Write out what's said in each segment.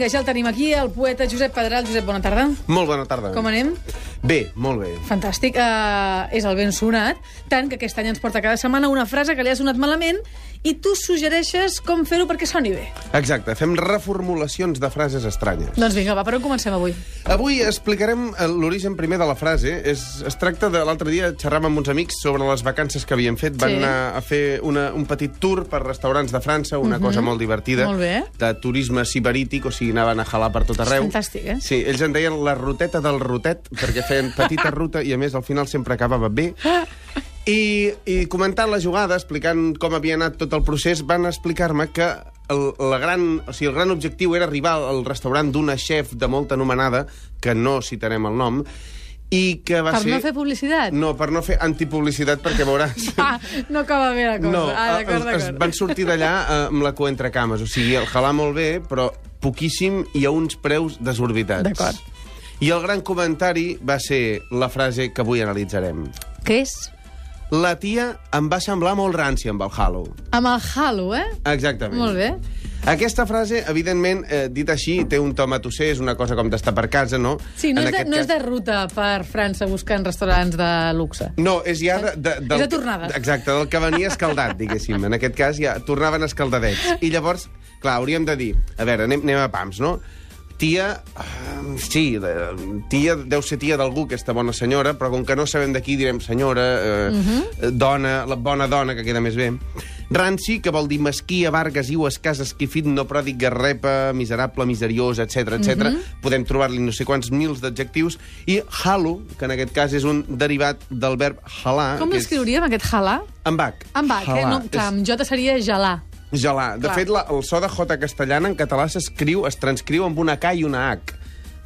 Vinga, ja el tenim aquí, el poeta Josep Pedral. Josep, bona tarda. Molt bona tarda. Com anem? Bé, molt bé. Fantàstic. Uh, és el ben sonat, tant que aquest any ens porta cada setmana una frase que li ha sonat malament i tu suggereixes com fer-ho perquè soni bé. Exacte, fem reformulacions de frases estranyes. Doncs vinga, va, per on comencem avui? Avui explicarem eh, l'origen primer de la frase. És, es tracta de l'altre dia, xerràvem amb uns amics sobre les vacances que havien fet. Van Sí. anar a fer una, un petit tour per restaurants de França, una cosa molt divertida. Mhm. Molt bé. De turisme siberític, o sigui, anaven a jalar per tot arreu. fantàstic, eh? Sí, ells en deien la ruteta del rotet, perquè feien petita ruta i, a més, al final sempre acabava bé. I, I comentant la jugada, explicant com havia anat tot el procés, van explicar-me que el, la gran, o sigui, el gran objectiu era arribar al restaurant d'una chef de molta anomenada, que no citarem el nom, i que va Per ser... no fer publicitat? No, per no fer antipublicitat, perquè veuràs... Ah, no acaba bé la cosa. No, ah, d'acord, es, es d'acord. van sortir d'allà eh, amb la cua entre cames. O sigui, el halà molt bé, però poquíssim i a uns preus desorbitats. D'acord. I el gran comentari va ser la frase que avui analitzarem. Què és? La tia em va semblar molt rància amb el halo. Amb el halo, eh? Exactament. Molt bé. Aquesta frase, evidentment, eh, dit així, té un to matusser, és una cosa com d'estar per casa, no? Sí, no, En és de, no cas- és de ruta per França buscant restaurants de luxe. No, és ja de, de, del, És de tornada. Exacte, del que venia escaldat, diguéssim. En aquest cas ja tornaven escaldadets. I llavors, clar, hauríem de dir... A veure, anem, anem a pams, no? Tia... Uh, sí, de, tia deu ser tia d'algú, aquesta bona senyora, però com que no sabem de qui, direm senyora, uh, uh Mhm. -huh. dona, la bona dona, que queda més bé. Ranci, que vol dir mesquí, avarga, iu, escàs, esquifit, no pròdig, garrepa, miserable, miseriós, etc etc. Mhm. Podem trobar-li no sé quants mils d'adjectius. I halo, que en aquest cas és un derivat del verb halar. Com que és- l'escriuríem, aquest halà? Amb H. Amb H, eh? Halar. No, clar, amb J seria gelar. Gelar. De Clar. fet, la, el so de J castellana en català s'escriu, es transcriu amb una K i una H.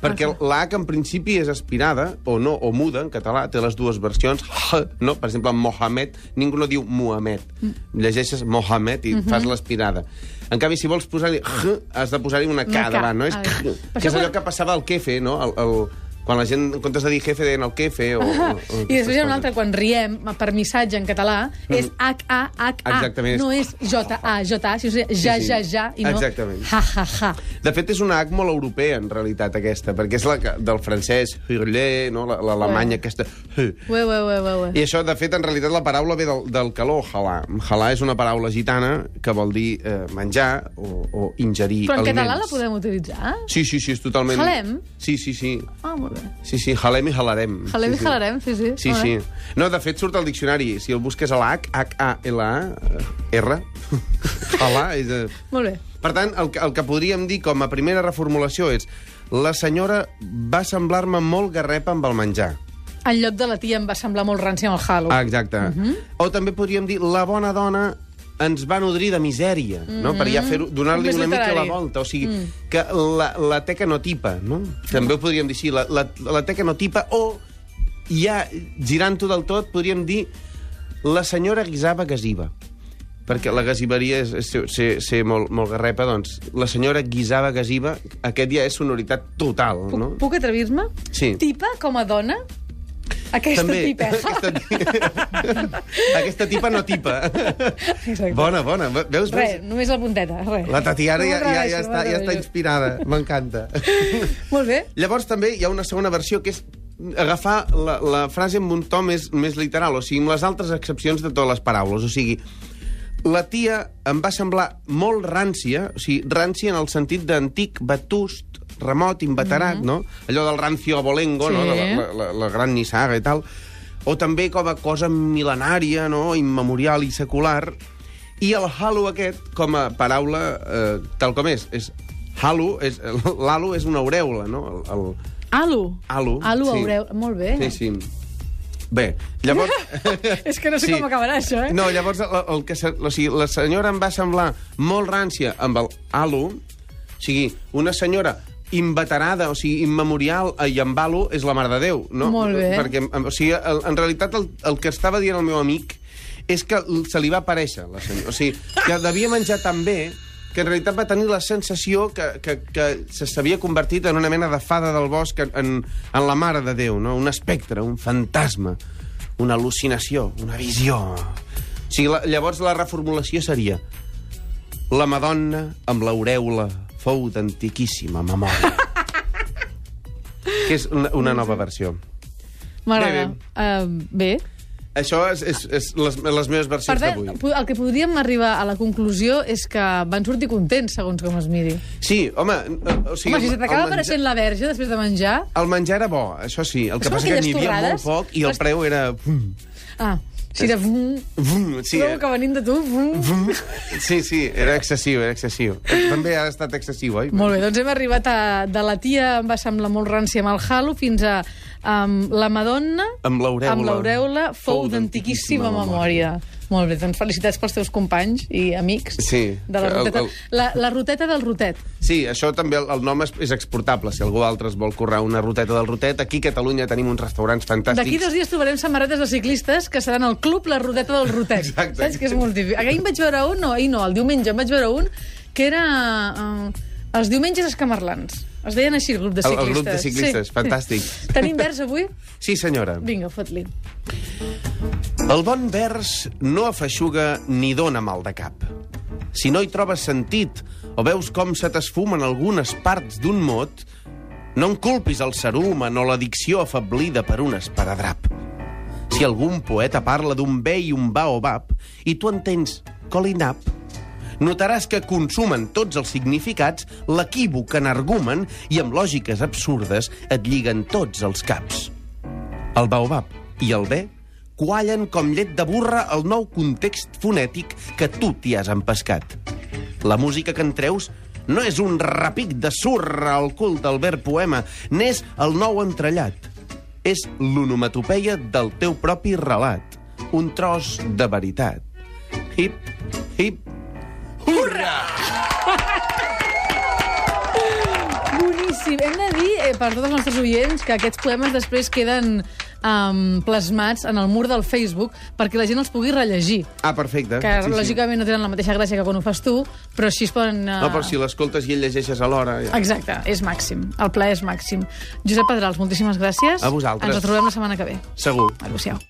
Perquè Ah, la H en principi és aspirada, o no, o muda, en català, té les dues versions. H, no? Per exemple, Mohamed, ningú no diu Muhammad. Mm. Llegeixes Mohamed i Mhm. fas l'aspirada. En canvi, si vols posar-hi H, has de posar-hi una K Una K. davant, no? És K, que és allò que passava al kefe, no? El, el, quan la gent, en comptes de dir jefe, deien el kefe o... o, I després hi ha un altre, quan riem, per missatge en català, és H-A-H-A. Mm. Exactament. No és J-A-J-A, sinó ja, Sí, sí. ja, ja, i no Exactament. ha-ha-ha. De fet, és una H molt europea, en realitat, aquesta, perquè és la del francès, hurler, no? La- l'alemanya, aquesta... Ué, ué, ué, ué, ué. I això, de fet, en realitat, la paraula ve del, del calor, halà. Halà és una paraula gitana que vol dir eh, menjar o, o ingerir Però en aliments. català la podem utilitzar? Sí, sí, sí, és totalment... Halem? Sí, sí, sí. Ah, molt bé. Sí, sí, halem i halarem. Halem sí, i sí. halarem, sí, sí. Sí, sí. No, de fet, surt al diccionari. Si el busques a la H, H-A-L-A, eh, R, halà, és... eh, Molt bé. per tant, el, que- el que podríem dir com a primera reformulació és la senyora va semblar-me molt garrepa amb el menjar. En lloc de la tia em va semblar molt ranci amb el halo. Ah, exacte. O també podríem dir la bona dona ens va nodrir de misèria, no? Per ja fer donar-li una mica la volta. O sigui, que la, la teca no tipa, no? També ho podríem dir així, la, la, la teca no tipa, o ja, girant-ho del tot, podríem dir la senyora guisava gasiva perquè la gasiveria és, és ser, ser, ser molt, molt garrepa, doncs la senyora guisava gasiva, aquest ja és sonoritat total, Puc, no? puc atrevir-me? Sí. Tipa com a dona? Aquesta També. tipeja? Aquesta, ti- aquesta tipa no tipa. Exacte. Bona, bona. Veus? Res, veus? només la punteta, res. La Tatiana No ja, ja, ja, està, ja està inspirada. M'encanta. Molt bé. Llavors també hi ha una segona versió que és agafar la, la frase amb un to més, més literal, o sigui, amb les altres excepcions de totes les paraules. O sigui, la tia em va semblar molt rància, o sigui, rància en el sentit d'antic, vetust, remot, inveterat, no? Allò del rancio abolengo, no? Sí. De la, la, la, la gran nissaga i tal. O també com a cosa mil·lenària, no? Immemorial i secular. I el halo aquest, com a paraula, eh, tal com és, és halo, és, l'halo és una aureola, no? El, el, Alu. Halo, Alu, sí. aureu. Molt bé. Sí, sí. Bé, llavors... És que no sé com acabarà això, eh? No, llavors, el, el que, se- o sigui, la senyora em va semblar molt rància amb el halo, o sigui, una senyora inveterada, o sigui, immemorial, i amb halo és la Mare de Déu, no? Molt bé. Perquè, o sigui, en realitat, el, el que estava dient el meu amic és que se li va aparèixer, la senyora. O sigui, que devia menjar tan bé que en realitat va tenir la sensació que, que, que s'havia convertit en una mena de fada del bosc en, en, en la Mare de Déu, no? un espectre, un fantasma, una al·lucinació, una visió. O sigui, la, llavors la reformulació seria la Madonna amb l'aureola fou d'antiquíssima memòria. que és una, una nova versió. M'agrada. Bé, Uh, bé. Això és, és, és les, les meves versions d'avui. el que podríem arribar a la conclusió és que van sortir contents, segons com es miri. Sí, home... eh, O sigui, Home, si se t'acaba menjar- apareixent la verge després de menjar... El menjar era bo, això sí. El que passa que n'hi havia molt poc i el Les- preu era... Ah, si era... Vum, Vum, sí, trobo que venint de tu... Vum. Vum. Sí, sí, era excessiu, era excessiu. També ha estat excessiu, oi? Molt bé, doncs hem arribat a, de la tia, em va semblar molt rància amb el halo, fins a um, la Madonna, Amb l'aureola. amb l'aureola fou d'antiquíssima memòria. Molt bé, doncs felicitats pels teus companys i amics Sí, de la el- roteta. el- La, la roteta del rotet. Sí, això també, el, el nom és, és exportable. Si algú altre es vol currar una roteta del rotet, aquí a Catalunya tenim uns restaurants fantàstics. D'aquí dos dies trobarem samarretes de ciclistes que seran el club La Roteta del Rotet. Exacte. Saps que és molt típic. Ahir en vaig veure un, no, ahir no, el diumenge en vaig veure un que era uh, els diumenges escamarlans. Es deien així, el grup de El- ciclistes. el grup de ciclistes, fantàstic. Tenim vers avui? Sí, senyora. Vinga, fot-li. El bon vers no afeixuga ni dona mal de cap. Si no hi trobes sentit o veus com se t'esfumen algunes parts d'un mot, no en culpis el cerumen o l'addicció afablida per un esparadrap. Si algun poeta parla d'un bé i un baobab i tu entens colinap, notaràs que consumen tots els significats l'equívoc en argumen i amb lògiques absurdes et lliguen tots els caps. El baobab i el bé quallen com llet de burra el nou context fonètic que tu t'hi has empescat. La música que en treus no és un repic de surra al cul del verb poema, n'és el nou entrellat. És l'onomatopeia del teu propi relat, un tros de veritat. Hip, hip, hurra! Boníssim. Hem de dir, eh, per tots els nostres oients, que aquests poemes després queden um, plasmats en el mur del Facebook perquè la gent els pugui rellegir. Ah, perfecte. Que sí, lògicament no tenen la mateixa gràcia que quan ho fas tu, però així es poden... Uh... No, però si l'escoltes i el llegeixes alhora... Ja. Exacte, és màxim. El plaer és màxim. Josep Pedrals, moltíssimes gràcies. A vosaltres. Ens retrobem la setmana que ve. Segur. Adéu-siau.